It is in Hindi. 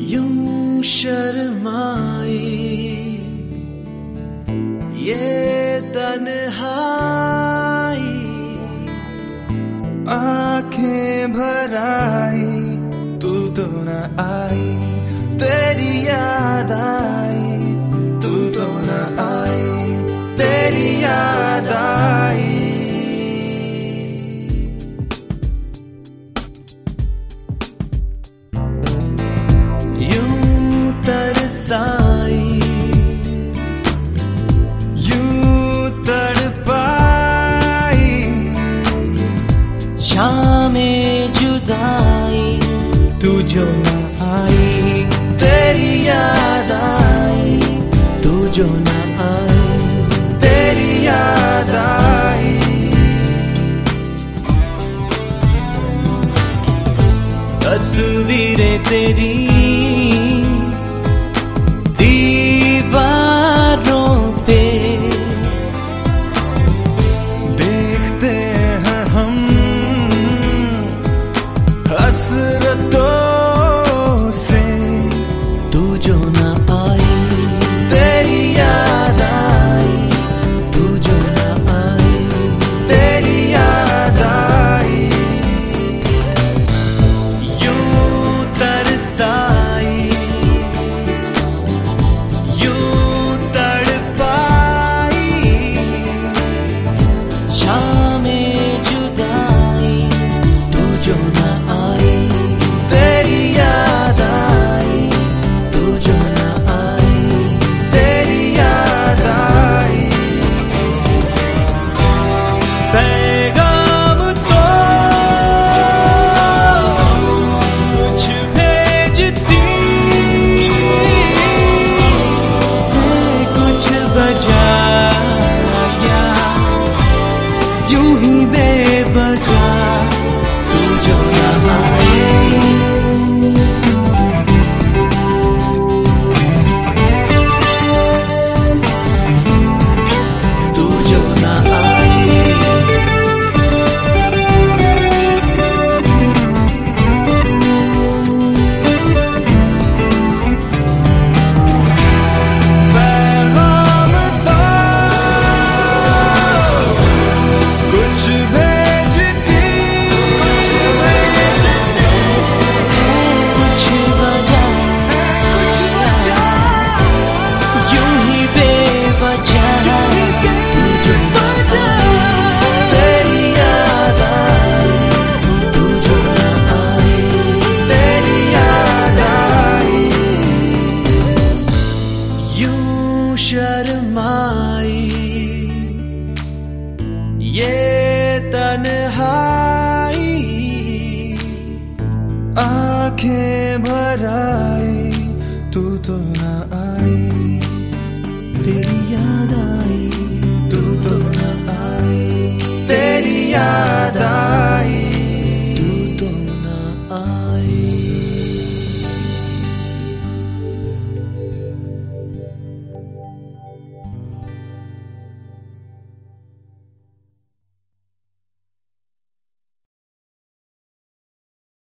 यूँ शर्माई। ये तन्हाई आँखें भराई। में जुदाई, तू जो न आई, तेरी याद आई, तू जो न आई, तेरी याद आई। तस्वीरें तेरी ये तन आँखें भराई, तू तो ना आई। तेरी याद आई, तू तो ना आई। तेरी याद